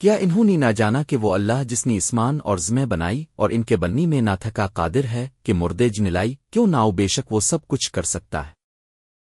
کیا انہوں نے نہ جانا کہ وہ اللہ جس نے اسمان اور زمیں بنائی اور ان کے بننی میں نہ تھکا قادر ہے کہ مردے جنلائی، کیوں نہ بے شک وہ سب کچھ کر سکتا ہے؟